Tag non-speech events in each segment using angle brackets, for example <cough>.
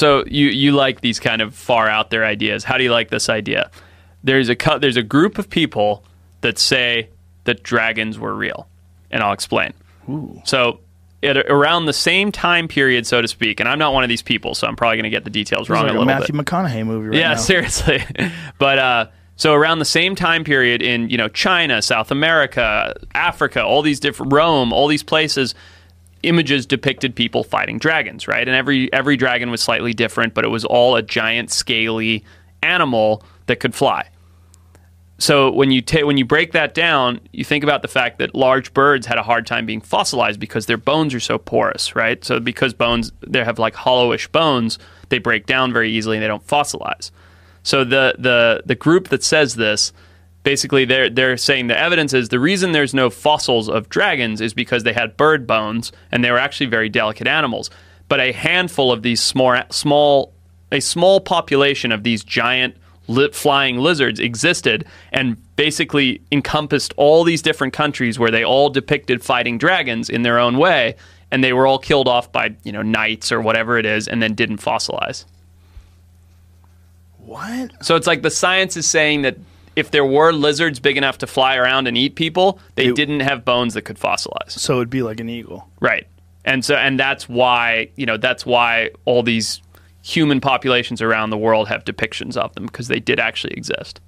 So you you like these kind of far out there ideas. How do you like this idea? There's a there's a group of people that say that dragons were real, and I'll explain. Ooh. So at around the same time period, so to speak, and I'm not one of these people, so I'm probably going to get the details It's wrong like a little Matthew bit. McConaughey movie right yeah, now. <laughs> seriously. but uh, so around the same time period in you know China, South America, Africa, all these different Rome, all these places, images depicted people fighting dragons, right? And every every dragon was slightly different, but it was all a giant scaly animal that could fly. So when you ta- when you break that down, you think about the fact that large birds had a hard time being fossilized because their bones are so porous, right? So because bones they have like hollowish bones, they break down very easily and they don't fossilize. So the the the group that says this basically they're they're saying the evidence is the reason there's no fossils of dragons is because they had bird bones and they were actually very delicate animals. But a handful of these small small a small population of these giant li- flying lizards existed and basically encompassed all these different countries where they all depicted fighting dragons in their own way and they were all killed off by you know knights or whatever it is and then didn't fossilize What? so it's like the science is saying that if there were lizards big enough to fly around and eat people they It- didn't have bones that could fossilize So it'd be like an eagle. Right. And so and that's why, you know, that's why all these human populations around the world have depictions of them because they did actually exist.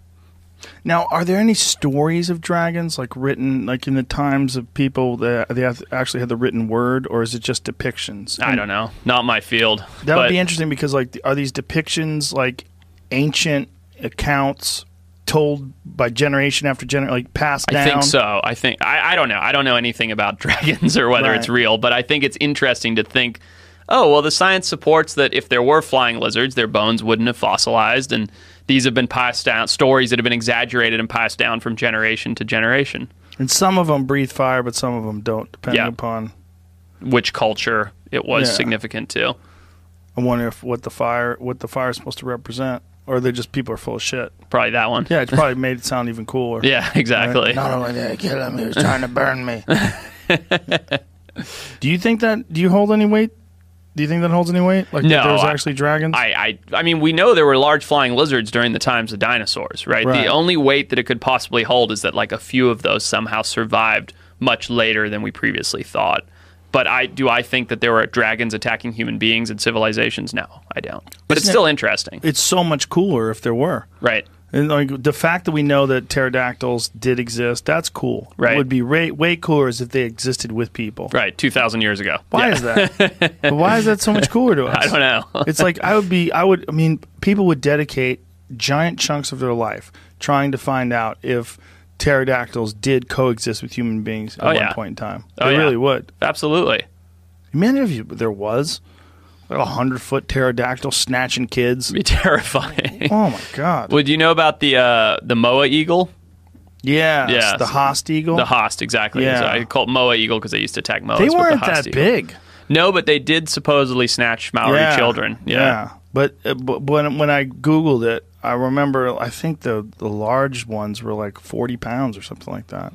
Now, are there any stories of dragons like written like in the times of people that they have actually had the written word, or is it just depictions? I don't know. Not my field. That would be interesting because like are these depictions like ancient accounts told by generation after generation, like passed down? I think so. I think I, I don't know. I don't know anything about <laughs> dragons or whether it's real, but I think it's interesting to think, oh, well, the science supports that if there were flying lizards, their bones wouldn't have fossilized, and these have been passed down. Stories that have been exaggerated and passed down from generation to generation. And some of them breathe fire, but some of them don't, depending Yeah. upon. Which culture it was Yeah. significant to? I wonder if what the fire what the fire is supposed to represent, or they're just people are full of shit. Probably that one. Yeah, it's <laughs> probably made it sound even cooler. Yeah, exactly. Right? Not only did I kill him, he was trying to burn me. <laughs> do you think that? Do you hold any weight? Do you think that holds any weight? Like that No, there was I- actually dragons? I, I, I mean, we know there were large flying lizards during the times of dinosaurs, right? Right. The only weight that it could possibly hold is that like a few of those somehow survived much later than we previously thought. But I do I think that there were dragons attacking human beings and civilizations? No, I don't. But it's Isn't it- still interesting, it's so much cooler if there were. right? And like the fact that we know that pterodactyls did exist, that's cool. Right. It would be way, way cooler as if they existed with people. Right, two thousand years ago. Why Yeah. is that? <laughs> why is that so much cooler to <laughs> us? I don't know. it's like I would be I would I mean people would dedicate giant chunks of their life trying to find out if pterodactyls did coexist with human beings at Oh, one yeah. point in time. Oh, they yeah. really would. Absolutely. Imagine if you, there was like a hundred foot pterodactyl snatching kids. It'd Be <laughs> terrifying. Oh my god! Would you know about the uh, the moa eagle? yeah, Yeah. the Haast eagle. The Haast, exactly. Yeah. So I call it moa eagle because they used to attack moas. they weren't Haast that eagle- big. No, but they did supposedly snatch Maori yeah. children. Yeah. But, uh, but when when I googled it, I remember I think the the large ones were like forty pounds or something like that.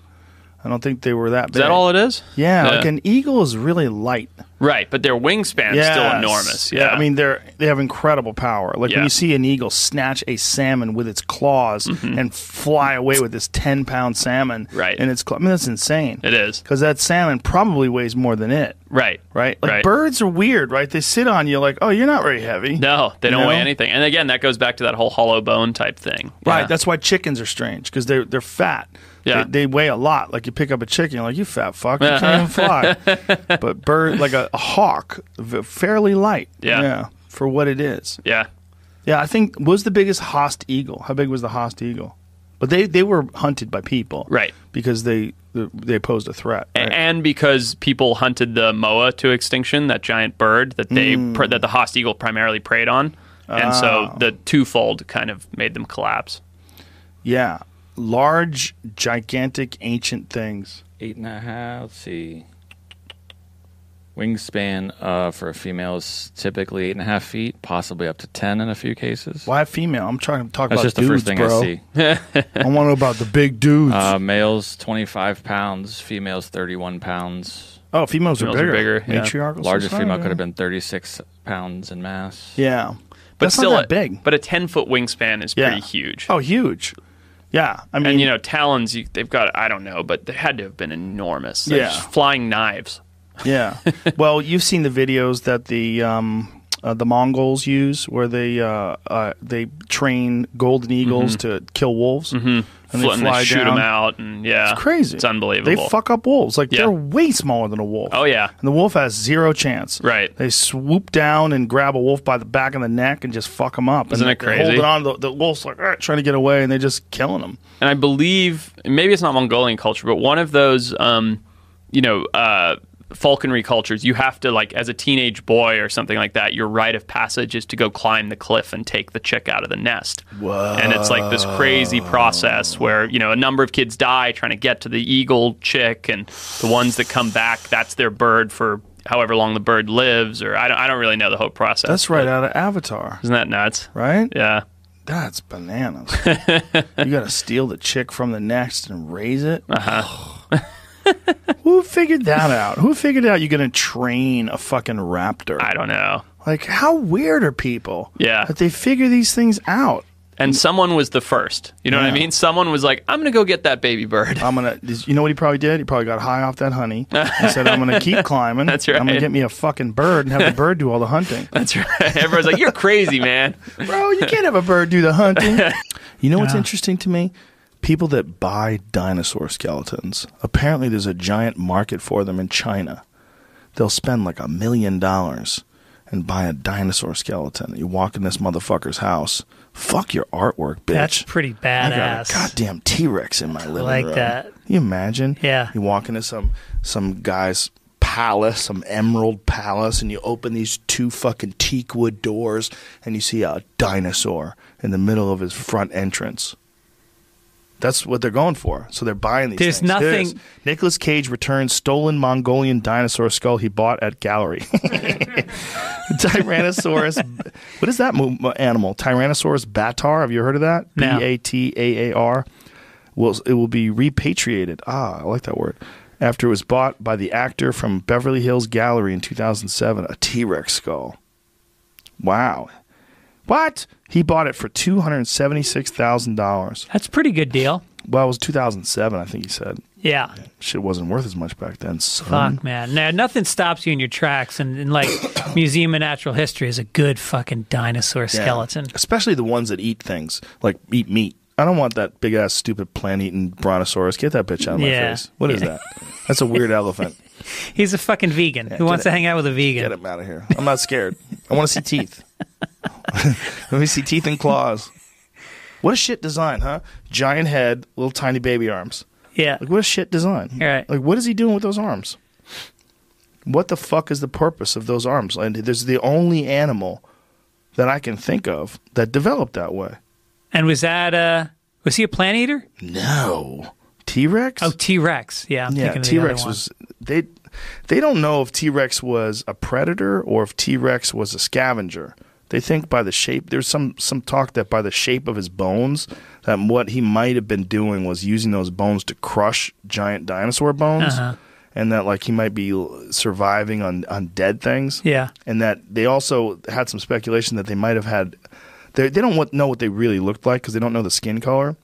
I don't think they were that Is big. that all it is? Yeah, Yeah. like an eagle is really light. Right, but their wingspan's Yes. still enormous. Yeah. I mean they're they have incredible power. Like Yeah. when you see an eagle snatch a salmon with its claws and fly away with this ten pound salmon, Mm-hmm. Right. And its claw, I mean that's insane. it is. Because that salmon probably weighs more than it, Right. right? Like Right. birds are weird, right? They sit on you like, oh, you're not very heavy. No, they don't You weigh anything. And again, that goes back to that whole hollow bone type thing. Right. Yeah. That's why chickens are strange because they're they're fat. Yeah. They, they weigh a lot. Like you pick up a chicken, you're like you fat fuck, you can't even fly. <laughs> but bird, like a, a hawk, fairly light. Yeah. For what it is. yeah. Yeah. I think was the biggest Haast eagle. How big was the Haast eagle? But they they were hunted by people. Right. Because they they posed a threat. Right? And because people hunted the moa to extinction, that giant bird that they Mm. pr- that the Haast eagle primarily preyed on, and so Ah. the twofold kind of made them collapse. yeah. Large, gigantic, ancient things. Eight and a half. Let's see. Wingspan uh, for a female is typically eight and a half feet, possibly up to ten in a few cases. Why female? I'm trying to talk That's about just the dudes, first thing bro. <laughs> I see. I want to know about the big dudes. Uh, males twenty five pounds, females thirty one pounds. Oh, females, Females are are bigger. bigger, yeah. Matriarchal. Largest female yeah. could have been 36 pounds in mass. Yeah, But That's still, not that a- big. But a ten foot wingspan is Yeah. pretty huge. Oh, huge. Yeah, I mean, and you know, talons. You, they've got. I don't know, but they had to have been enormous. They're Yeah. flying knives. Yeah. <laughs> well, you've seen the videos that the um, uh, the Mongols use, where they uh, uh, they train golden eagles to kill wolves, mm-hmm. And and they shoot down. them out, and yeah, It's crazy. It's unbelievable. They fuck up wolves. Like Yeah. they're way smaller than a wolf. Oh yeah, And the wolf has zero chance. Right. They swoop down and grab a wolf by the back of the neck and just fuck him up. Isn't and it they're holding crazy? on. The, the wolf's like trying to get away, and they're just killing him. and I believe maybe it's not Mongolian culture, but one of those, um, you know, uh, falconry cultures, you have to like as a teenage boy or something like that. Your rite of passage is to go climb the cliff and take the chick out of the nest. Whoa. And it's like this crazy process where you know a number of kids die trying to get to the eagle chick, and the ones that come back, that's their bird for however long the bird lives. Or I don't, I don't really know the whole process. That's right out of Avatar, Isn't that nuts? right? Yeah. That's bananas. <laughs> you got to steal the chick from the nest and raise it. Uh-huh. <sighs> <laughs> <laughs> Who figured that out? Who figured out you're going to train a fucking raptor? I don't know. Like, how weird are people? Yeah. That they figure these things out. And someone was the first. You know what I mean? Someone was like, I'm going to go get that baby bird. I'm gonna. You know what he probably did? He probably got high off that honey. He said, "I'm gonna <laughs> keep climbing. That's right. I'm gonna get me a fucking bird and have the bird do all the hunting." <laughs> That's right. Everyone's like, You're crazy, man. Bro, you can't have a bird do the hunting. You know what's interesting to me? People that buy dinosaur skeletons. Apparently, there's a giant market for them in China. They'll spend like a million dollars and buy a dinosaur skeleton. You walk in this motherfucker's house. Fuck your artwork, bitch. That's pretty badass. I got a goddamn T Rex in my living like room. that. Can you imagine? Yeah. You walk into some some guy's palace, some emerald palace, and you open these two fucking teak wood doors, and you see a dinosaur in the middle of his front entrance. That's what they're going for. So they're buying these. There's things. nothing- Nicolas Cage returns stolen Mongolian dinosaur skull he bought at gallery. <laughs> Tyrannosaurus. <laughs> what is that animal? Tyrannosaurus bataar. Have you heard of that? B. A T A A R. Will it will be repatriated? Ah, I like that word. After it was bought by the actor from Beverly Hills Gallery in 2007, a T Rex skull. Wow. What? He bought it for two hundred seventy-six thousand dollars. That's a pretty good deal. Well, it was 2007, I think he said. Yeah. Shit wasn't worth as much back then. Son. Fuck, man. Now, nothing stops you in your tracks. And, and like, <coughs> Museum of Natural History is a good fucking dinosaur Yeah. skeleton. Especially the ones that eat things, like eat meat. I don't want that big ass stupid plant eating brontosaurus. Get that bitch out of my Yeah. face. What is Yeah. that? That's a weird elephant. <laughs> He's a fucking vegan. Who wants it. to hang out with a vegan? Get him out of here. I'm not scared. I want to see teeth. <laughs> Let me see teeth and claws. What a shit design, huh? Giant head, little tiny baby arms. Yeah. Like what a shit design. Right. Like what is he doing with those arms? What the fuck is the purpose of those arms? And there's the only animal that I can think of that developed that way. And was that, uh, was he a plant eater? No. T Rex? Oh, T Rex. Yeah. I'm yeah, thinking of the T Rex was they they don't know if T Rex was a predator or if T Rex was a scavenger. They think by the shape. There's some some talk that by the shape of his bones, that what he might have been doing was using those bones to crush giant dinosaur bones, Uh-huh. and that like he might be surviving on on dead things. Yeah. and that they also had some speculation that they might have had. They they don't know what they really looked like because they don't know the skin color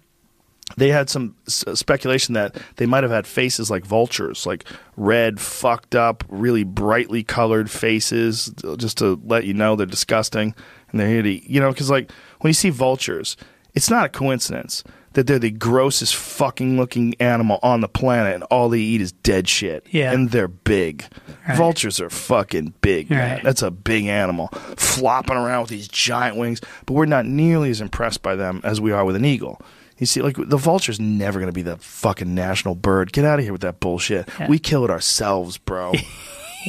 they had some speculation that they might have had faces like vultures, like red, fucked up, really brightly colored faces, uh, just to let you know they're disgusting and they're here to, you know, because like when you see vultures, it's not a coincidence that they're the grossest fucking looking animal on the planet and all they eat is dead shit. Yeah. And they're big. Right. Vultures are fucking big, man. Right. That's a big animal flopping around with these giant wings, but we're not nearly as impressed by them as we are with an eagle. You see, like the vulture's never going to be the fucking national bird. Get out of here with that bullshit. Yeah. We kill it ourselves, bro.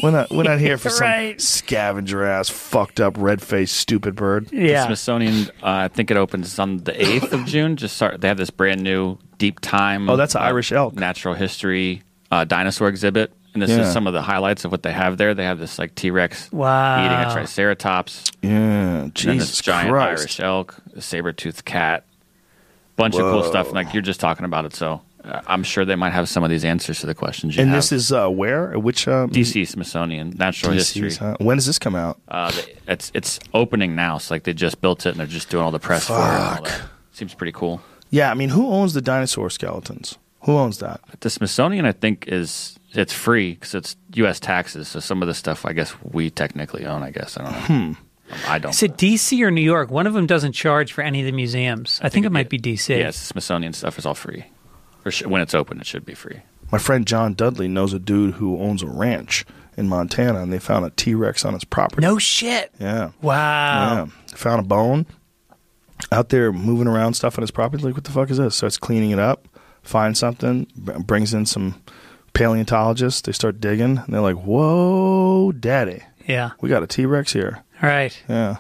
we're not. We're not here <laughs> for some Right. scavenger ass, fucked up, red faced, stupid bird. Yeah. Smithsonian, uh, I think it opens on the 8th of June. Just start, they have this brand new deep time. Oh, that's an uh, Irish elk. Natural history uh, dinosaur exhibit. And this Yeah. is some of the highlights of what they have there. They have this like T Rex Wow. eating a triceratops, Yeah, Jesus and then this giant Christ. Irish elk, a saber toothed cat, bunch of cool stuff. Like you're just talking about it. So Uh, I'm sure they might have some of these answers to the questions you And have. this is uh, where? Which um, DC Smithsonian Natural DC's, History. huh? When does this come out? Uh, it's it's opening now. So like they just built it and they're just doing all the press for it. Fuck. Seems pretty cool. Yeah, I mean, who owns the dinosaur skeletons? Who owns that? The Smithsonian, I think, is it's free because it's U.S. taxes. So some of the stuff, I guess, we technically own. I guess I don't know. Hmm. I don't. Is it DC or New York? One of them doesn't charge for any of the museums. I, think, it might be DC. Yes, the Smithsonian stuff is all free. Or sh- when it's open, it should be free. My friend John Dudley knows a dude who owns a ranch in Montana, and they found a T Rex on his property. No shit. Yeah. Wow. Yeah. Found a bone out there moving around stuff on his property. Like, what the fuck is this? Starts cleaning it up, finds something, b- brings in some paleontologists. They start digging, and they're like, whoa, daddy, Yeah. we got a T Rex here. Right. Yeah.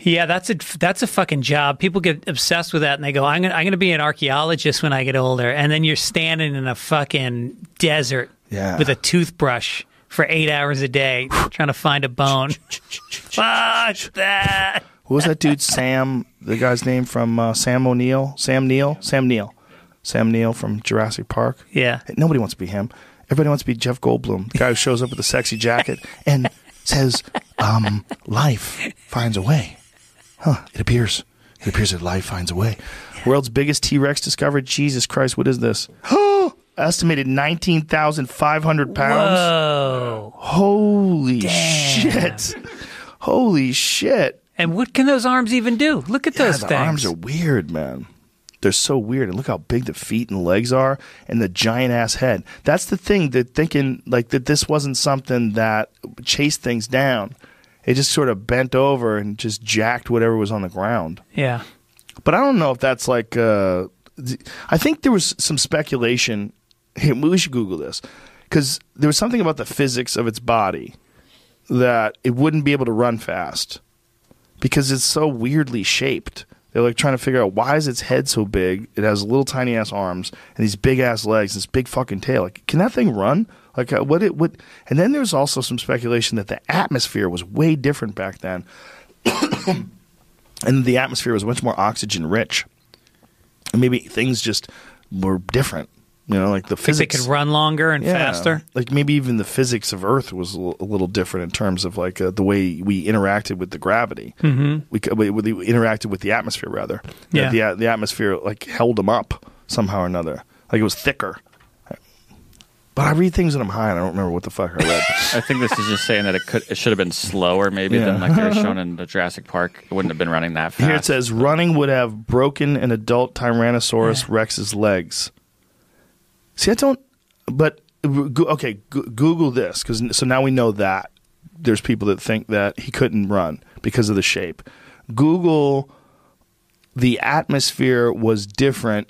Yeah, that's a that's a fucking job. People get obsessed with that, and they go, "I'm gonna I'm gonna be an archaeologist when I get older." And then you're standing in a fucking desert Yeah. with a toothbrush for eight hours a day trying to find a bone. <laughs> Fuck that. What was that dude, Sam? The guy's name from uh, Sam O'Neill? Sam Neill? Sam Neill. Sam Neill from Jurassic Park. Yeah. Nobody wants to be him. Everybody wants to be Jeff Goldblum, the guy who shows up with a sexy jacket and says, um, "Life finds a way." Huh? It appears. It appears that life finds a way. World's biggest T Rex discovered. Jesus Christ! What is this? <gasps> Estimated nineteen thousand five hundred pounds. Whoa. Holy Damn. shit! Holy shit! And what can those arms even do? Look at Yeah, those the things. arms are weird, man. They're so weird, and look how big the feet and legs are, and the giant ass head. That's the thing. That thinking like that this wasn't something that chased things down. It just sort of bent over and just jacked whatever was on the ground. yeah. But I don't know if that's like. Uh, I think there was some speculation. Hey, we should Google this because there was something about the physics of its body that it wouldn't be able to run fast because it's so weirdly shaped. They're like trying to figure out why is its head so big? It has little tiny ass arms and these big ass legs, this big fucking tail. Like, can that thing run? Like, uh, what it would? And then there's also some speculation that the atmosphere was way different back then, <coughs> and the atmosphere was much more oxygen rich, and maybe things just were different. You know, like the Think they physics could run longer and yeah. faster. Like maybe even the physics of Earth was a little different in terms of like uh, the way we interacted with the gravity. Mm-hmm. We, we, we interacted with the atmosphere rather. Yeah. The, the atmosphere like held them up somehow or another. Like it was thicker. But I read things when I'm high and I don't remember what the fuck I read. <laughs> I think this is just saying that it could it should have been slower maybe Yeah. than like they were <laughs> shown in the Jurassic Park. It wouldn't have been running that fast. Here it says running would have broken an adult Tyrannosaurus Rex's legs. See, I don't. But okay, Google this because so now we know that there's people that think that he couldn't run because of the shape. Google the atmosphere was different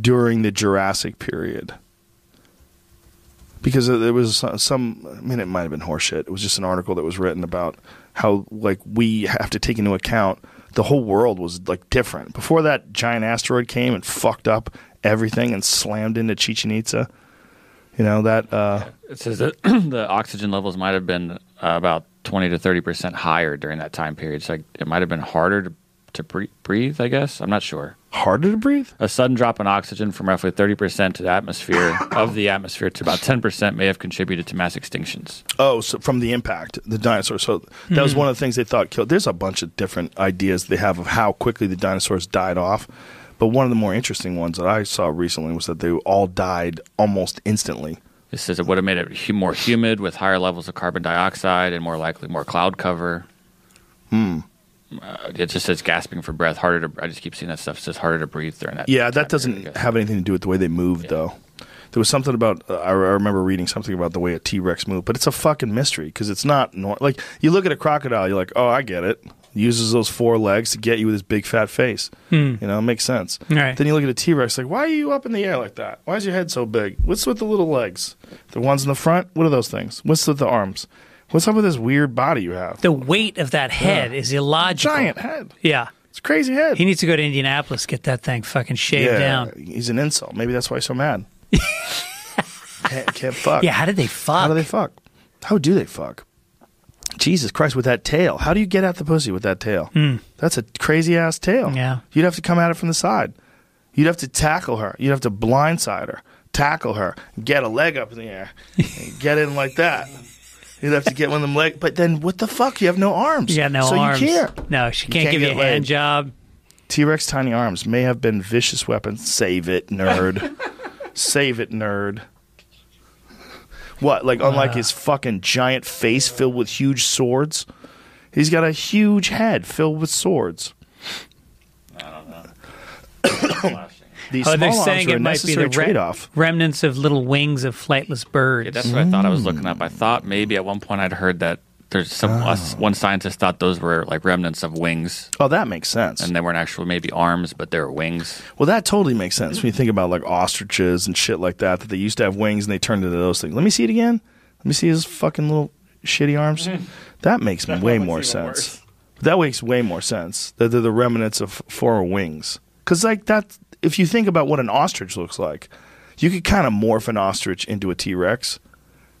during the Jurassic period. Because there was some- I mean, it might have been horseshit. It was just an article that was written about how, like, we have to take into account the whole world was like different. Before that giant asteroid came and fucked up everything and slammed into Chichen Itza. You know that uh, It says that the oxygen levels might have been uh, about 20 to 30 percent higher during that time period. So like, it might have been harder to, to bre- breathe, I guess. I'm not sure. harder to breathe. A sudden drop in oxygen from roughly 30 percent to the atmosphere <coughs> of the atmosphere to about 10 percent may have contributed to mass extinctions. Oh, so from the impact, the dinosaurs. So that was one of the things they thought killed. There's a bunch of different ideas they have of how quickly the dinosaurs died off. But one of the more interesting ones that I saw recently was that they all died almost instantly. It says it would have made it more humid with higher levels of carbon dioxide and more likely more cloud cover. Hmm. Uh, it just says gasping for breath, harder to. I just keep seeing that stuff. It says harder to breathe during that. Yeah, that doesn't have anything to do with the way they moved, though. There was something about uh, I I remember reading something about the way a T Rex moved, but it's a fucking mystery because it's not nor- like you look at a crocodile, you're like, oh, I get it. Uses those four legs to get you with his big fat face. Hmm. You know, it makes sense. Right. Then you look at a T Rex, like, why are you up in the air like that? Why is your head so big? What's with the little legs? The ones in the front? What are those things? What's with the arms? What's up with this weird body you have? The weight of that head is illogical. Giant head. Yeah. It's a crazy head. He needs to go to Indianapolis, get that thing fucking shaved down. He's an insult. Maybe that's why he's so mad. <laughs> can't, can't fuck. Yeah, how did they fuck? How do they fuck? How do they fuck? Jesus Christ, with that tail. How do you get at the pussy with that tail? Hmm. That's a crazy ass tail. Yeah. You'd have to come at it from the side. You'd have to tackle her. You'd have to blindside her, tackle her, get a leg up in the air, get in like that. You'd have to get one of them leg. But then what the fuck? You have no arms. You got no so arms. you can't. No, she can't, can't give you a hand job. T Rex tiny arms may have been vicious weapons. Save it, nerd. <laughs> Save it, nerd. What? Like, unlike uh. his fucking giant face filled with huge swords, he's got a huge head filled with swords. I don't know. These Oh, small they're arms saying are a it might be necessary the re- trade-off. remnants of little wings of flightless birds. Yeah, that's what I thought I was hmm. looking up. I thought maybe at one point I'd heard that there's some us, oh. one scientist thought those were like remnants of wings, Oh, that makes sense. and they weren't actually maybe arms, but they were wings. Well, that totally makes sense when you think about like ostriches and shit like that. That they used to have wings and they turned into those things. Let me see it again. Let me see his fucking little shitty arms. <laughs> That makes way more sense. That makes way more sense. That they're the remnants of four wings. Because like that, if you think about what an ostrich looks like, you could kind of morph an ostrich into a T Rex,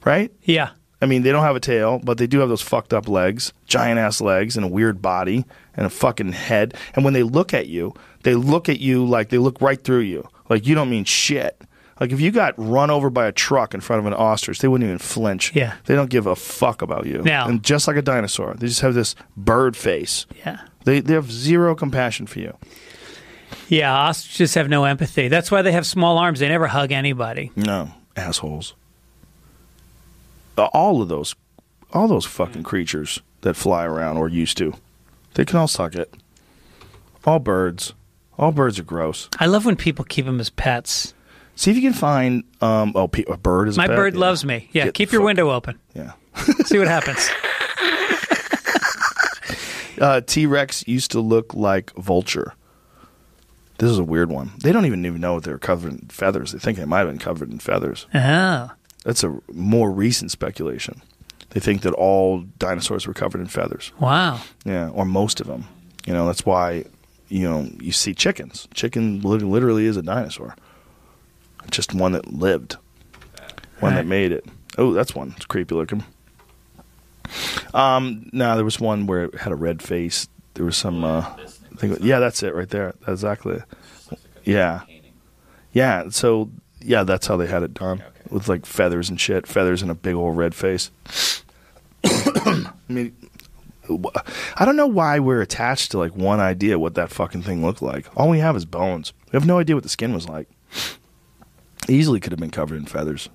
right? Yeah. I mean, they don't have a tail, but they do have those fucked up legs, giant ass legs, and a weird body, and a fucking head. And when they look at you, they look at you like they look right through you. Like you don't mean shit. Like if you got run over by a truck in front of an ostrich, they wouldn't even flinch. Yeah. They don't give a fuck about you. Now- and just like a dinosaur, they just have this bird face. Yeah. They they have zero compassion for you. Yeah, ostriches have no empathy. That's why they have small arms. They never hug anybody. No, assholes. Uh, All of those, all those fucking creatures that fly around or used to, they can all suck it. All birds, all birds are gross. I love when people keep them as pets. See if you can find. Um, oh, pe- a bird is a My bird Yeah. loves me. Yeah, Get keep your fuck- window open. Yeah. <laughs> <laughs> See what happens. Uh, T Rex used to look like vulture. This is a weird one. They don't even even know if they were covered in feathers. They think they might have been covered in feathers. Oh. That's a more recent speculation. They think that all dinosaurs were covered in feathers. Wow. Yeah, or most of them. You know, that's why you know you see chickens. Chicken literally is a dinosaur. Just one that lived, one that made it. Oh, that's one. It's creepy looking. Um, no, there was one where it had a red face. There was some. Uh, I think, yeah, that's it right there. That's exactly. Yeah, yeah. So yeah, that's how they had it done with like feathers and shit, feathers and a big old red face. <coughs> I mean, I don't know why we're attached to like one idea what that fucking thing looked like. All we have is bones. We have no idea what the skin was like. Easily could have been covered in feathers.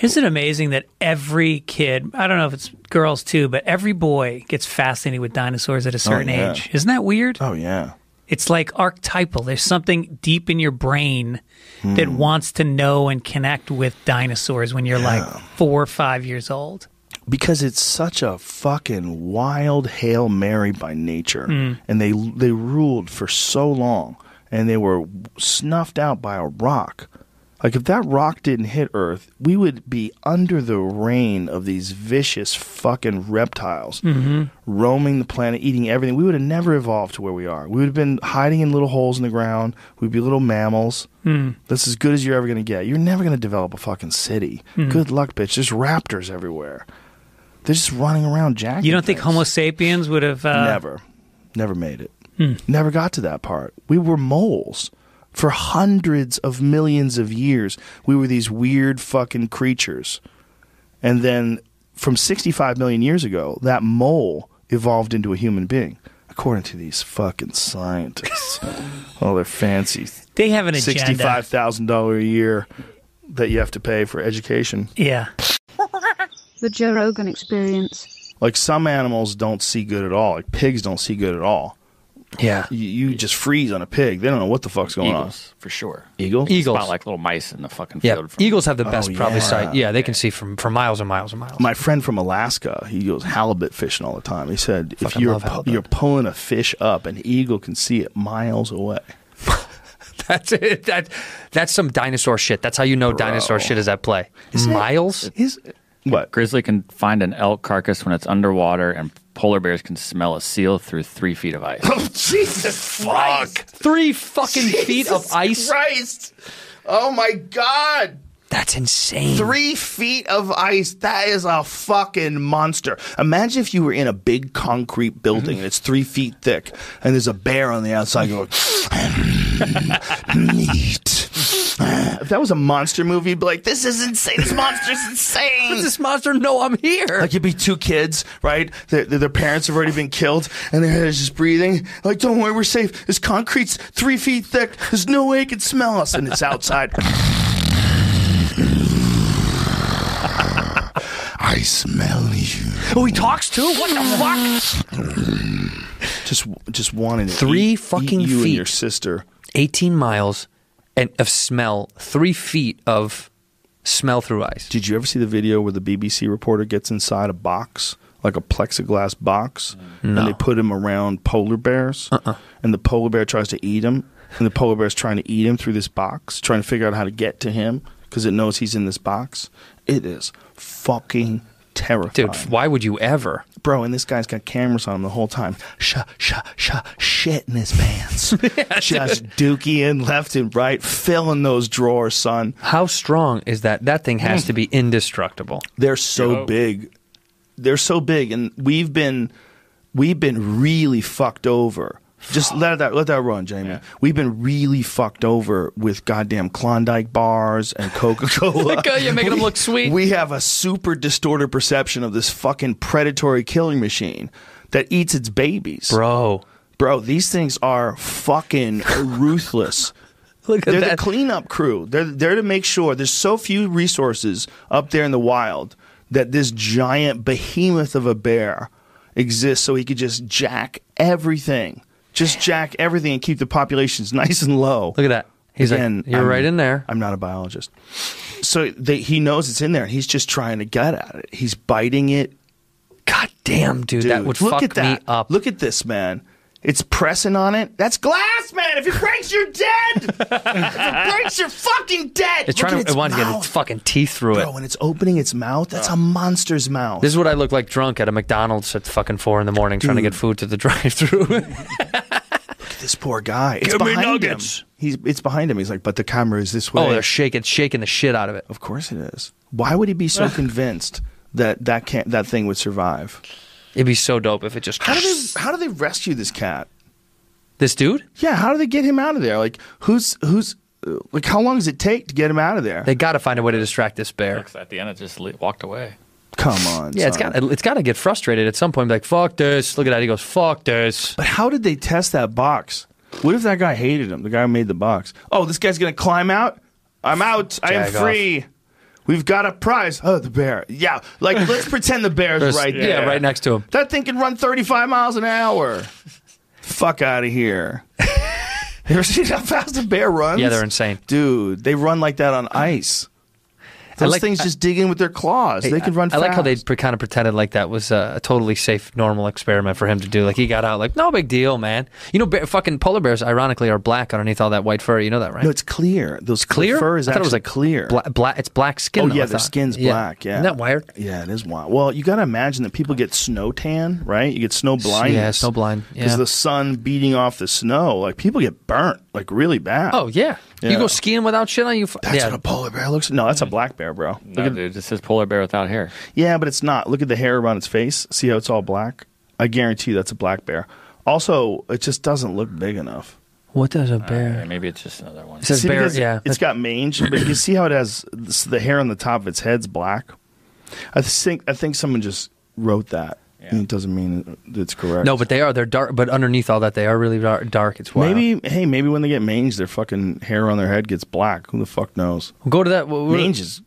Isn't it amazing that every kid, I don't know if it's girls too, but every boy gets fascinated with dinosaurs at a oh, certain yeah. age. Isn't that weird? Oh yeah. It's like archetypal. There's something deep in your brain that Hmm. wants to know and connect with dinosaurs when you're like four or five years old. because it's such a fucking wild hail mary by nature, and they they ruled for so long, and they were snuffed out by a rock. Like if that rock didn't hit Earth, we would be under the reign of these vicious fucking reptiles mm-hmm. roaming the planet, eating everything. We would have never evolved to where we are. We would have been hiding in little holes in the ground. We'd be little mammals. Hmm. That's as good as you're ever going to get. You're never going to develop a fucking city. Hmm. Good luck, bitch. There's raptors everywhere. They're just running around jacking. You don't think things. Homo sapiens would have? Uh, Never. Never made it. Hmm. Never got to that part. We were moles. For hundreds of millions of years, we were these weird fucking creatures. And then from 65 million years ago, that mole evolved into a human being, according to these fucking scientists. <laughs> oh, they're fancy. They have an agenda. $65,000 a year that you have to pay for education. Yeah. <laughs> The Joe Rogan Experience. Like some animals don't see good at all. Like pigs don't see good at all. Yeah. You, you just freeze on a pig. They don't know what the fuck's going Eagles, for sure. on. Eagle? Eagles. Spot like little mice in the fucking yeah. field. from- Eagles have the oh, best Oh, probably yeah. sight. Yeah, they can see from, from miles and miles and miles. My friend from Alaska, he goes halibut fishing all the time. He said if Fucking you're love pu- halibut. you're pulling a fish up, an eagle can see it miles away. <laughs> That's it. That that's some dinosaur shit. That's how you know dinosaur shit is at play. Miles? Is what? Grizzly can find an elk carcass when it's underwater, and polar bears can smell a seal through three feet of ice. <laughs> Oh, Jesus fuck! Three fucking feet of ice. Christ! Oh my God! That's insane. Three feet of ice. That is a fucking monster. Imagine if you were in a big concrete building and it's three feet thick, and there's a bear on the outside going, <laughs> "Meat." <sighs> If that was a monster movie, you'd be like, "This is insane. This monster's <laughs> insane." Does this monster know I'm here? Like it'd be two kids, right? Their, their, their parents have already been killed, and their head is just breathing. Like, don't worry, we're safe. This concrete's three feet thick. There's no way it can smell us, and it's outside. I smell you. oh, he talks too. What the fuck? Just, just wanting to Three eat- fucking eat you and your sister. 18 miles and of smell, three feet of smell through ice. Did you ever see the video where the BBC reporter gets inside a box, like a plexiglass box, and they put him around polar bears, uh-uh. and the polar bear tries to eat him, and the polar bear is trying to eat him through this box, trying to figure out how to get to him because it knows he's in this box. It is fucking terrifying, Dude, why would you ever? bro. And this guy's got cameras on him the whole time. Shut, shut, shut, shit in his pants, <laughs> just dookie in left and right, filling those drawers, son. How strong is that? That thing has mm. to be indestructible. They're so Yo. big. They're so big, and we've been we've been really fucked over. Just let that let that run, Jamie. We've been really fucked over with goddamn Klondike bars and Coca Cola. <laughs> You're you, making them look sweet. We have a super distorted perception of this fucking predatory killing machine that eats its babies, Bro, Bro, these things are fucking <laughs> ruthless. look at They're that. the cleanup crew. They're there to make sure there's so few resources up there in the wild that this giant behemoth of a bear exists so he could just jack everything. Just jack everything and keep the populations <laughs> nice and low. look at that. He's Again, like, you're I'm- right in there. I'm not a biologist. So they, he knows it's in there and he's just trying to get at it. He's biting it. God damn, dude, that would look fuck at that. me up. Look at this, man. It's pressing on it. That's glass, man. If it breaks, you're dead. if it breaks, you're fucking dead. it's Look trying at to. It wants to get its fucking teeth through Bro, it. when it's opening its mouth, that's a monster's mouth. This is what I look like drunk at a McDonald's at fucking four in the morning, trying to get food to the <laughs> drive-through. Look at this poor guy. It's Give me behind nuggets. him. He's it's behind him. He's like, but the camera is this oh, way. oh, they're shaking, shaking the shit out of it. of course it is. Why would he be so <laughs> convinced that that can that thing would survive? It'd be so dope if it just. How do they <laughs> how do they rescue this cat? This dude? Yeah, how do they get him out of there? Like who's who's like how long does it take to get him out of there? They got to find a way to distract this bear. Looks at the end, it just le- walked away. Come on. Yeah, it's got it's got to get frustrated at some point. Like, fuck this. Look at that. He goes, fuck this. But how did they test that box? What if that guy hated him? The guy who made the box. Oh, this guy's gonna climb out. I'm out. I am Jag off. free. We've got a prize. Oh, the bear. Yeah, like let's <laughs> pretend the bear's There's- right yeah, there. right next to him. That thing can run 35 miles an hour. Fuck out of here. <laughs> you ever seen how fast a bear runs? Yeah, they're insane. Dude, they run like that on ice. Those like- things just dig in with their claws. they can run I fast. like how they pre- kind of pretended like that was a, a totally safe, normal experiment for him to do. Like he got out, like no big deal, man. You know, bear, fucking polar bears, ironically, are black underneath all that white fur. You know that, right? No, it's clear. Those clear. Fur is I thought it was like clear. Bla- bla- it's black skin. Oh though, yeah, I their skin's black. Yeah, Isn't that wired? Yeah, it is wild. Well, you got to imagine that people get snow tan, right? You get snow blind. Yeah, snow blind, because yeah. the sun beating off the snow. Like people get burnt, like really bad. Oh yeah. Yeah. You go skiing without shit on you. f- that's yeah. what a polar bear looks. No, that's a black bear, bro. No, dude, it just says polar bear without hair. Yeah, but it's not. Look at the hair around its face. See how it's all black? I guarantee you that's a black bear. Also, it just doesn't look big enough. what does a Uh, bear? maybe it's just another one. It says See, bear. because Yeah. it's got mange, but you see how it has the hair on the top of its head's black. I think I think someone just wrote that. Yeah. It doesn't mean it's correct. no, but they are. They're dark. But underneath all that, they are really dark. dark. It's wild. maybe hey, maybe when they get mange, their fucking hair on their head gets black. Who the fuck knows? go to that. What, what- Mange is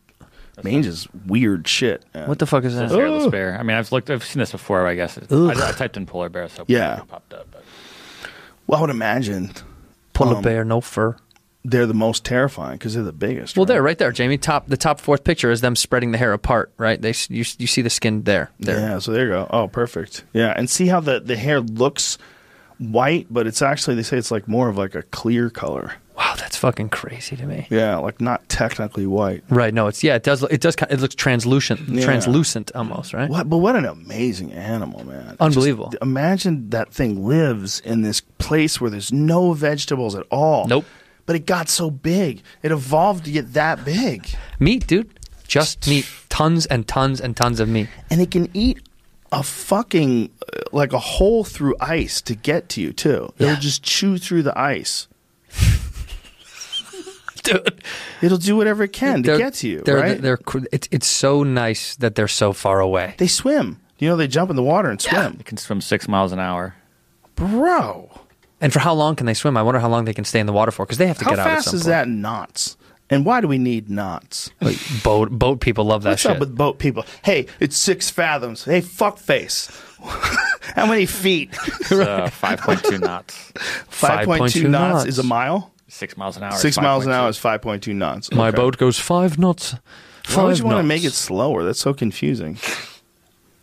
mange is weird shit. man. what the fuck is It says that? hairless Ugh. bear. I mean, I've looked. I've seen this before. I guess it, I, I typed in polar bear, so Yeah. it popped up. But Well, I would imagine Polar um, bear, no fur. They're the most terrifying because they're the biggest. Well, right? there, right there, Jamie. Top, the top fourth picture is them spreading the hair apart. Right? They, you, you see the skin there. There. Yeah, so there you go. Oh, perfect. Yeah, and see how the the hair looks white, but it's actually they say it's like more of like a clear color. Wow, that's fucking crazy to me. Yeah, like not technically white. Right? No, it's yeah. It does. It does. It looks translucent. Yeah. Translucent almost. Right? What? But what an amazing animal, man! Just Unbelievable. imagine that thing lives in this place where there's no vegetables at all. Nope. But it got so big. It evolved to get that big. Meat, dude. Just meat. Tons and tons and tons of meat. And it can eat a fucking uh, like a hole through ice to get to you too. It'll Yeah. just chew through the ice. <laughs> Dude. It'll do whatever it can to They're- get to you, They're, right? they're, cr- it's, it's so nice that they're so far away. they swim. You know, they jump in the water and swim. It can swim six miles an hour. Bro, And for how long can they swim? I wonder how long they can stay in the water for because they have to how get out at fast some is point. that knots? And why do we need knots? Like, Boat boat people love that what's shit. up with boat people? Hey, it's six fathoms. Hey, fuck face. <laughs> How many feet? Uh, <laughs> 5.2 knots. <laughs> 5.2 5.2 knots, knots. is a mile? Six miles an hour. Six miles an hour is 5.2 knots. My boat goes five knots. Why would Five you want to make it slower? That's so confusing.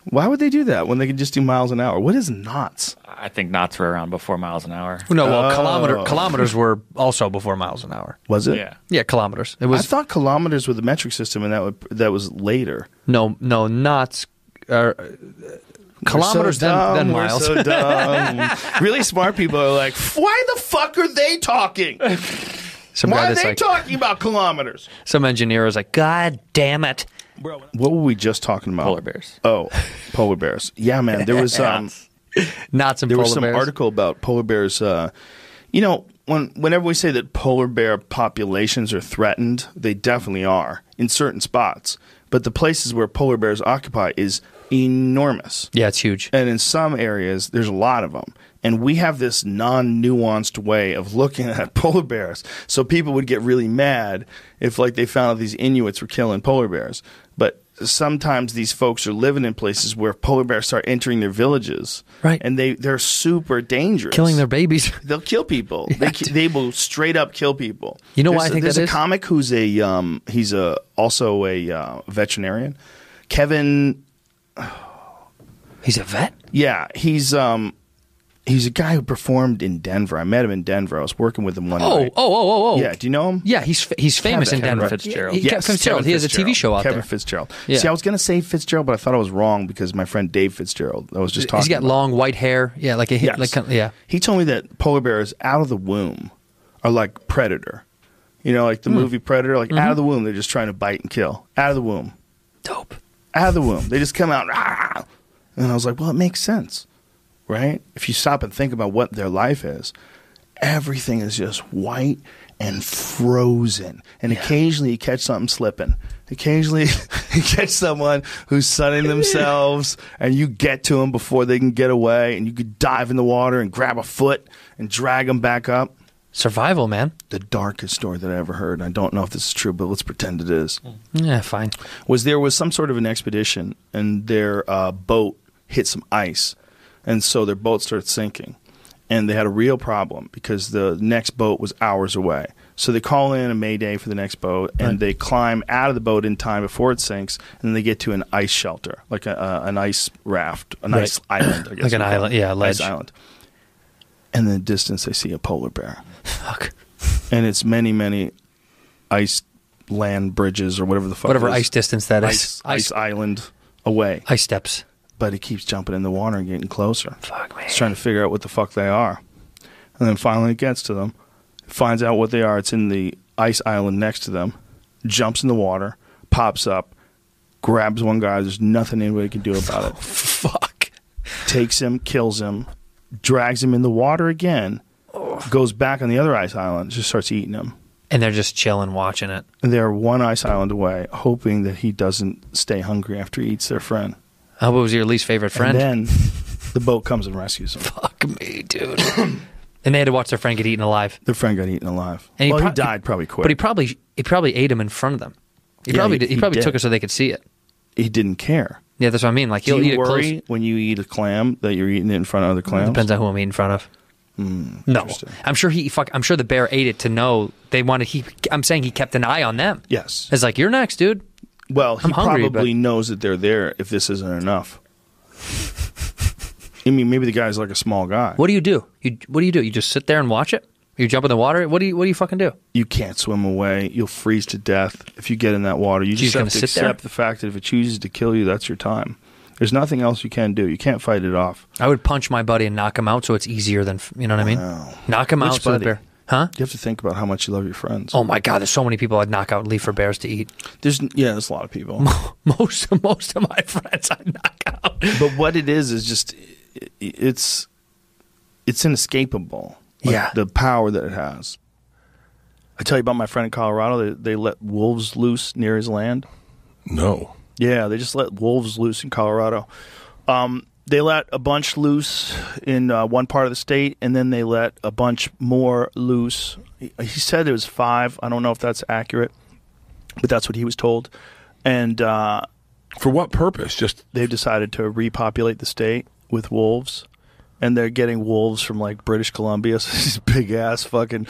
Why would they do that when they could just do miles an hour? What is knots? I think knots were around before miles an hour. No, well, Oh. kilometer kilometers were also before miles an hour. Was it? Yeah. Yeah, kilometers. It I was thought kilometers were the metric system, and that would, that was later. no, no knots. Are, uh, kilometers We're so then, then dumb, we're miles. so dumb. <laughs> really smart people are like, why the fuck are they talking? some Why guy are that's they like, talking about kilometers? some engineer was like, God damn it! What were we just talking about? Polar bears. Oh, polar bears. Yeah, man. There was um, <laughs> Knots and there polar was some bears. article about polar bears. Uh, you know, when whenever we say that polar bear populations are threatened, they definitely are in certain spots. But the places where polar bears occupy is enormous. Yeah, it's huge. And in some areas, there's a lot of them. And we have this non nuanced way of looking <laughs> at polar bears. So people would get really mad if, like, they found out these Inuits were killing polar bears. But sometimes these folks are living in places where polar bears start entering their villages. Right. And they, they're super dangerous. Killing their babies. <laughs> They'll kill people. they, they will straight up kill people. You know there's why I think there's a is? comic who's a um, he's a also a uh, veterinarian. Kevin He's a vet. yeah, he's um he's a guy who performed in Denver. I met him in Denver. I was working with him one Oh, oh, night. oh, oh, oh. Oh. Yeah, do you know him? Yeah, he's he's famous Kevin- in Denver. Kevin Fitzgerald. Yeah, he- Kevin Fitzgerald. Kevin he has a TV show out Kevin there. Fitzgerald. Yeah. See, I was going to say Fitzgerald, but I thought I was wrong because my friend Dave Fitzgerald. I was just talking. He's got about. long white hair. Yeah, like a. Yes. Like yeah. He told me that polar bears out of the womb are like Predator. You know, like the Hmm. movie Predator. Like Mm-hmm. out of the womb, they're just trying to bite and kill. Out of the womb. Dope. out of the womb. They just come out, "Ah!" and I was like, well, it makes sense, right? If you stop and think about what their life is, everything is just white and frozen. And occasionally you catch something slipping. Occasionally <laughs> you catch someone who's sunning themselves, and you get to them before they can get away, and you could dive in the water and grab a foot and drag them back up. Survival, man. The darkest story that I ever heard. I don't know if this is true, but let's pretend it is Yeah, fine. was there was some sort of an expedition and their uh, boat hit some ice and so their boat started sinking and they had a real problem because the next boat was hours away so they call in a mayday for the next boat and Right. they climb out of the boat in time before it sinks and then they get to an ice shelter like a, uh, an ice raft an Right. ice island I guess <clears throat> Like an island- yeah, a ledge. ice island and in the distance they see a polar bear <laughs> Fuck. and it's many many ice land bridges or whatever the fuck Whatever it is ice distance that is. ice, ice island away. Ice steps. But he keeps jumping in the water and getting closer. Fuck me. He's trying to figure out what the fuck they are. And then finally it gets to them, finds out what they are. It's in the ice island next to them, jumps in the water, pops up, grabs one guy. There's nothing anybody can do about it. <laughs> Fuck. Takes him, kills him, drags him in the water again, goes back on the other ice island, just starts eating him. And they're just chilling, watching it. And they're one ice island away, hoping that he doesn't stay hungry after he eats their friend. How what was your least favorite friend? And then the boat comes and rescues him. Fuck me, dude. and they had to watch their friend get eaten alive. Their friend got eaten alive. And well, pro- he died probably quick. But he probably he probably ate him in front of them. He Yeah, probably he- he, he probably did. took it so they could see it. he didn't care. Yeah, that's what I mean. Like Do he'll eat you it worry close. when you eat a clam that you're eating it in front of other clams? Depends on who I'm eating in front of. no, Hmm. I'm sure he. Fuck, I'm sure the bear ate it to know they wanted. He. I'm saying he kept an eye on them. Yes. It's like you're next, dude. Well, he hungry, probably but- knows that they're there if this isn't enough. <laughs> I mean, maybe the guy's like a small guy. What do you do? You what do you do? You just sit there and watch it? You jump in the water? What do you What do you fucking do? You can't swim away. You'll freeze to death if you get in that water. You just just have to sit there? accept the fact that if it chooses to kill you, that's your time. There's nothing else you can do. You can't fight it off. I would punch my buddy and knock him out, so it's easier than you know what I mean. Wow. Knock him Which out, so buddy? bear. Huh? You have to think about how much you love your friends. Oh my God, there's so many people I'd knock out and leave for bears to eat. There's yeah, there's a lot of people. <laughs> Most most of my <laughs> friends I'd knock out. but what it is is just i- it's it's inescapable. Like, Yeah. the power that it has. I tell you about my friend in Colorado. They, they let wolves loose near his land. No. Yeah, they just let wolves loose in Colorado. Um, they let a bunch loose in uh, one part of the state, and then they let a bunch more loose. He, he said it was five. I don't know if that's accurate, but that's what he was told. And uh, For what purpose? Just they've decided to repopulate the state with wolves. And they're getting wolves from like British Columbia, <laughs> so these big ass fucking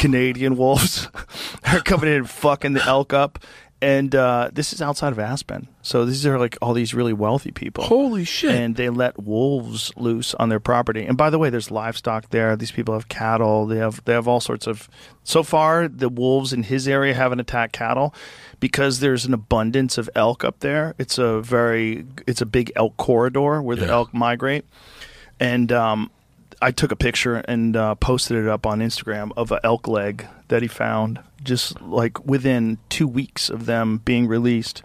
Canadian wolves <laughs> are coming in and fucking the elk up. And uh, this is outside of Aspen, so these are like all these really wealthy people. holy shit. And they let wolves loose on their property. And by the way, there's livestock there. These people have cattle. They have they have all sorts of. So far, the wolves in his area haven't attacked cattle because there's an abundance of elk up there. It's a very it's a big elk corridor where the Yeah. elk migrate. And um, I took a picture and uh, posted it up on Instagram of an elk leg that he found just like within two weeks of them being released.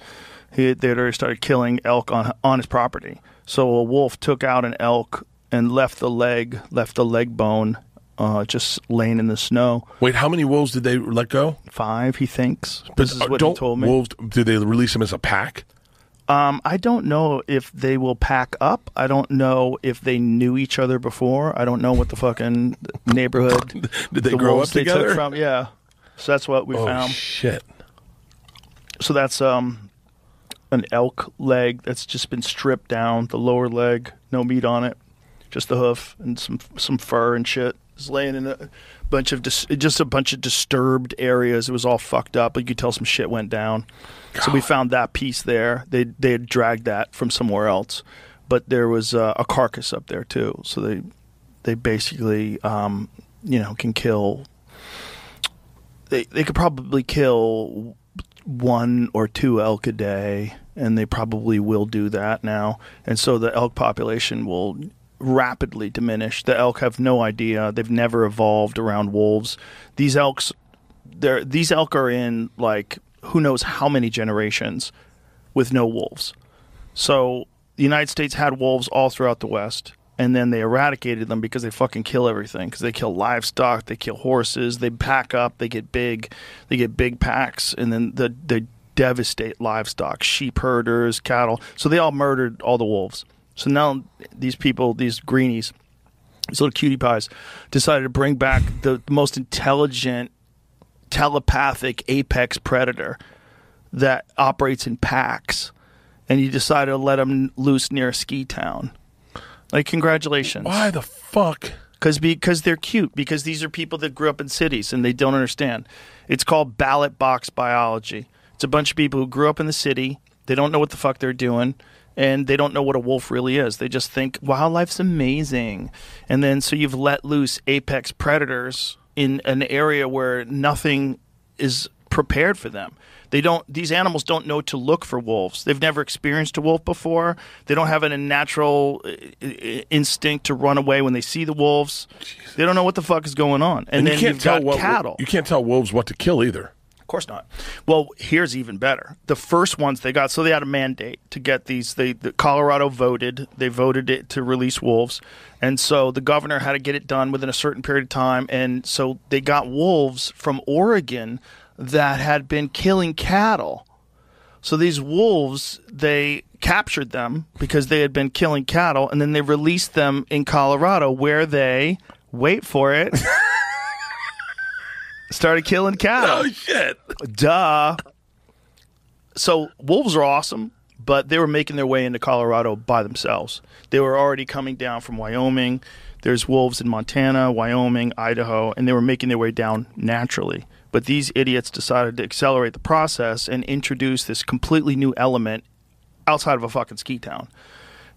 He, they had already started killing elk on on his property. So a wolf took out an elk and left the leg, left the leg bone, uh, just laying in the snow. Wait, how many wolves did they let go? Five, he thinks. But This is what don't he told me. wolves? Did they release them as a pack? Um, I don't know if they will pack up. I don't know if they knew each other before. I don't know what the fucking neighborhood <laughs> Did they the grow up they together? from. Yeah, so that's what we oh found. shit! So that's um an elk leg that's just been stripped down. The lower leg, no meat on it, just the hoof and some some fur and shit. It's laying in a bunch of dis- just a bunch of disturbed areas. It was all fucked up. You could tell some shit went down. So we found that piece there. They they had dragged that from somewhere else, but there was uh, a carcass up there too. So they they basically um, you know can kill. They they could probably kill one or two elk a day, and they probably will do that now. And so the elk population will rapidly diminish. The elk have no idea; they've never evolved around wolves. These elks, they're these elk are in like who knows how many generations with no wolves. So the United States had wolves all throughout the West, and then they eradicated them because they fucking kill everything. Because they kill livestock, they kill horses, they pack up, they get big, they get big packs, and then the they devastate livestock, sheep herders, cattle. So they all murdered all the wolves. So now these people, these greenies, these little cutie pies, decided to bring back the most intelligent, telepathic apex predator that operates in packs, and you decided to let them loose near a ski town. Like, congratulations. Why the fuck? Because because they're cute. Because these are people that grew up in cities and they don't understand. It's called ballot box biology. It's a bunch of people who grew up in the city. They don't know what the fuck they're doing, and they don't know what a wolf really is. They just think wildlife's amazing, and then so you've let loose apex predators in an area where nothing is prepared for them. They don't. These animals don't know to look for wolves. They've never experienced a wolf before. They don't have a natural uh, instinct to run away when they see the wolves. They don't know what the fuck is going on. And, And, then you can't you've tell got what cattle. you can't tell wolves what to kill either. Course not. Well, here's even better. The first ones they got, so they had a mandate to get these. They the Colorado voted. They voted it to release wolves, and so the governor had to get it done within a certain period of time. And so they got wolves from Oregon that had been killing cattle. So these wolves, they captured them because they had been killing cattle, and then they released them in Colorado, where they wait for it. <laughs> Started killing cattle. Oh shit! Duh. So wolves are awesome, but they were making their way into Colorado by themselves. They were already coming down from Wyoming. There's wolves in Montana, Wyoming, Idaho, and they were making their way down naturally. But these idiots decided to accelerate the process and introduce this completely new element outside of a fucking ski town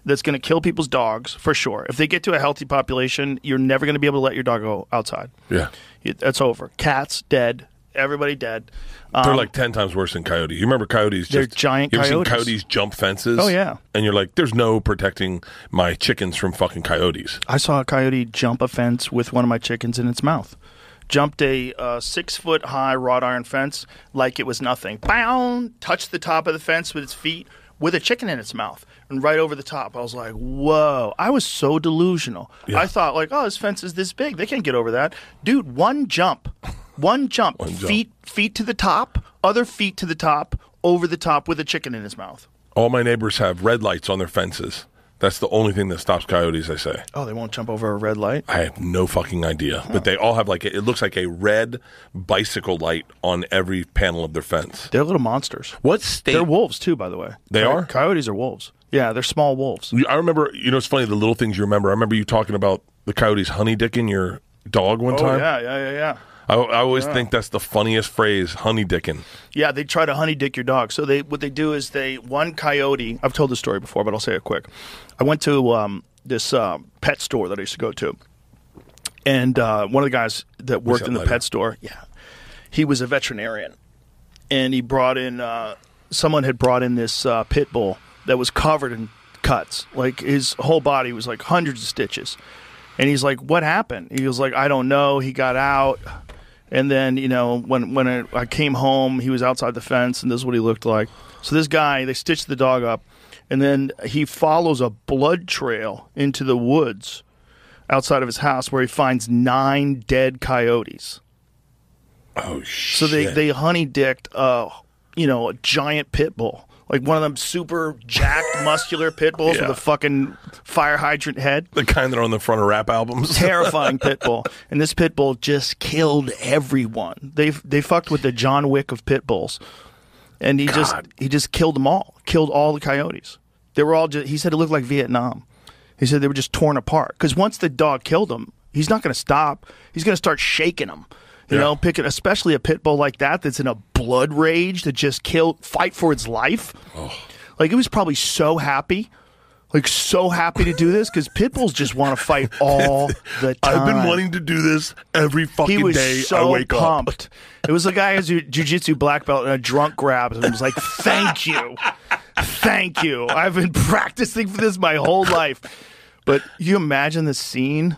that's going to kill people's dogs for sure. If they get to a healthy population, you're never going to be able to let your dog go outside. Yeah, It- That's over. Cats dead. Everybody dead. they're Um, like ten times worse than coyotes. You remember coyotes? They're just, giant You ever seen coyotes. coyotes jump fences? Oh, yeah. And you're like, there's no protecting my chickens from fucking coyotes. I saw a coyote jump a fence with one of my chickens in its mouth. jumped a uh, six foot high wrought iron fence like it was nothing. Bound, touched the top of the fence with its feet with a chicken in its mouth and right over the top. I was like, whoa. I was so delusional. I thought, like, oh, this fence is this big. They can't get over that. Dude, one jump. One jump. <laughs> One jump. Feet feet to the top, other feet to the top, over the top with a chicken in his mouth. All my neighbors have red lights on their fences. That's the only thing that stops coyotes. I say. Oh, they won't jump over a red light? I have no fucking idea, but they all have like a, it looks like a red bicycle light on every panel of their fence. They're little monsters. What state? They're wolves too, by the way. They Coy- are? Coyotes are wolves. Yeah, they're small wolves. I remember. You know, it's funny the little things you remember. I remember you talking about the coyotes honey dicking your dog one Oh time. yeah, yeah, yeah, yeah. I, I always think that's the funniest phrase, honey dicking. Yeah, they try to honey dick your dog. So they what they do is they one coyote. I've told this story before, but I'll say it quick. I went to um, this uh, pet store that I used to go to, and uh, one of the guys that worked in the later. pet store, yeah, he was a veterinarian, and he brought in uh, someone had brought in this uh, pit bull that was covered in cuts, like his whole body was like hundreds of stitches, and he's like, "What happened?" He was like, "I don't know." He got out. And then, you know, when when I, I came home, he was outside the fence, and this is what he looked like. So this guy, they stitched the dog up, and then he follows a blood trail into the woods outside of his house, where he finds nine dead coyotes. Oh shit! So they they honey dicked, uh, you know, a giant pit bull, like one of them super jacked, <laughs> muscular pit bulls Yeah. with a fucking fire hydrant head. the kind that are on the front of rap albums. <laughs> terrifying pit bull, and this pit bull just killed everyone. They they fucked with the John Wick of pit bulls, and he just he just killed them all. Killed all the coyotes. They were all just. He said it looked like Vietnam. He said they were just torn apart because once the dog killed them, he's not going to stop. He's going to start shaking them. You Yeah. know, picking especially a pit bull like that that's in a blood rage that just kill, fight for its life. Oh. Like it was probably so happy, like so happy to do this because pit bulls just want to fight <laughs> all the time. I've been wanting to do this every fucking He was day. so I wake up. pumped. It was a guy who's a jujitsu black belt and a drunk grabs him and was like, "Thank you, thank you. I've been <laughs> practicing for this my whole life." But you imagine the scene.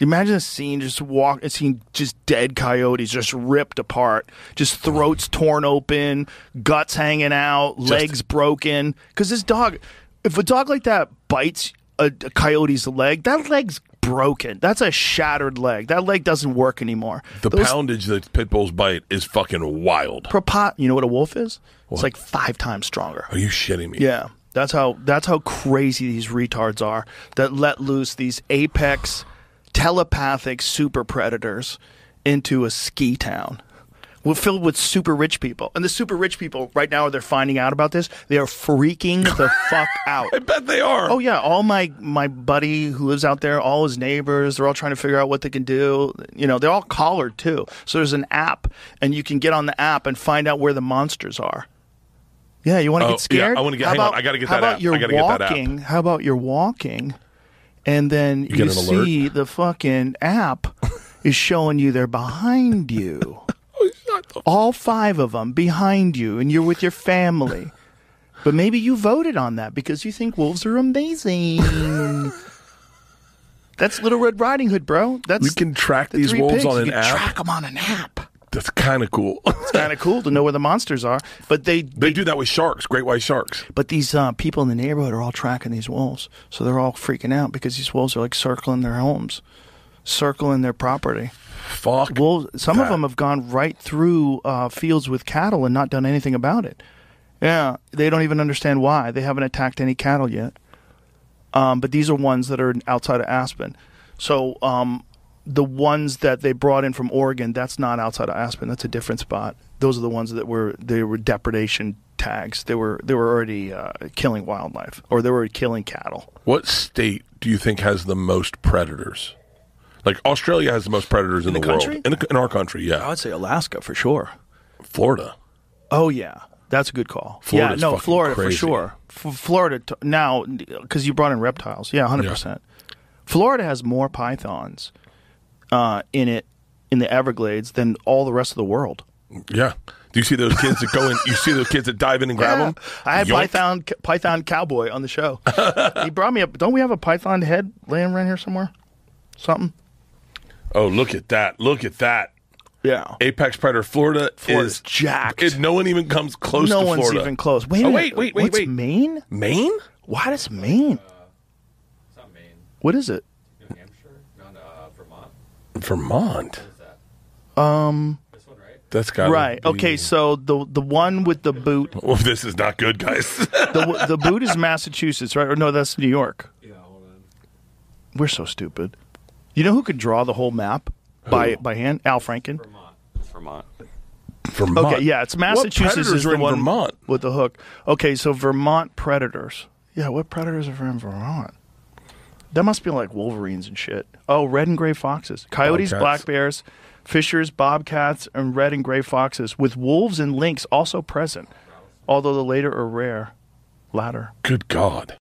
Imagine a scene just walk, seeing just dead coyotes just ripped apart, just throats torn open, guts hanging out, legs broken. Because this dog, if a dog like that bites a, a coyote's leg, that leg's broken. That's a shattered leg. That leg doesn't work anymore. The Those poundage that pit bulls bite is fucking wild. propo- you know what a wolf is? It's like five times stronger. Are you shitting me? Yeah, that's how that's how crazy these retards are that let loose these apex telepathic super predators into a ski town. We're filled with super rich people, and the super rich people right now are they're finding out about this. They are freaking the <laughs> fuck out. I bet they are. Oh yeah, all my my buddy who lives out there, all his neighbors, they're all trying to figure out what they can do. You know, they're all collared too. So there's an app, and you can get on the app and find out where the monsters are. Yeah, you want to Oh, get scared? yeah, I wanna get- How hang on, I gotta get how that about app. You're I gotta get that app. walking. How about you're walking, and then get you, an alert? see the fucking app <laughs> is showing you they're behind you. <laughs> Oh, all five of them behind you, and you're with your family. <laughs> But maybe you voted on that because you think wolves are amazing. That's Little Red Riding Hood, bro. That's We can track the these wolves pigs. on You an can app? Track them on an app. That's kind of cool. <laughs> It's kind of cool to know where the monsters are. But they, they do that with sharks, great white sharks. but these uh, people in the neighborhood are all tracking these wolves, so they're all freaking out because these wolves are like circling their homes, circling their property. Fuck. Wolves. Some of them have gone right through uh, fields with cattle and not done anything about it. Yeah, they don't even understand why. They haven't attacked any cattle yet. Um, but these are ones that are outside of Aspen. So um, the ones that they brought in from Oregon, that's not outside of Aspen. That's a different spot. Those are the ones that were they were depredation tags. They were they were already uh, killing wildlife or they were killing cattle. What state do you think has the most predators? Like Australia has the most predators in, In the, the world. country? In, the, in our country, yeah. I would say Alaska for sure. Florida. Oh yeah, that's a good call. Florida's yeah, no, fucking Florida for sure. F- Florida t- now because you brought in reptiles. Yeah, hundred percent. Florida has more pythons uh, in it in the Everglades than all the rest of the world. Yeah. Do you see those kids that go in? You see those kids that dive in and grab Yeah. them? I had Yoink. Python Python Cowboy on the show. he brought me up. Don't we have a Python head laying around here somewhere? Something. Oh, look at that! Look at that! Yeah. Apex predator, Florida, Florida's is jacked. It, no one even comes close. no to one's Florida. even close. Wait, Oh, minute. wait, wait, wait, What's wait. Maine? Maine? Why does Maine? What is it? Vermont. Um. That's got Right. Okay. So the the one with the boot, <laughs> Well, this is not good, guys. <laughs> the the boot is Massachusetts, right? Or no, that's New York. Yeah. hold on. We're so stupid. You know who could draw the whole map by by hand? Al Franken. Vermont. Vermont. Okay, yeah, it's Massachusetts predators is are the in one Vermont? with the hook. Okay, so Vermont predators. Yeah, what predators are from Vermont? That must be like wolverines and shit. Oh, red and gray foxes, coyotes, Bobcats. black bears, fishers, bobcats, and red and gray foxes, with wolves and lynx also present, although the later are rare. Latter. Good God.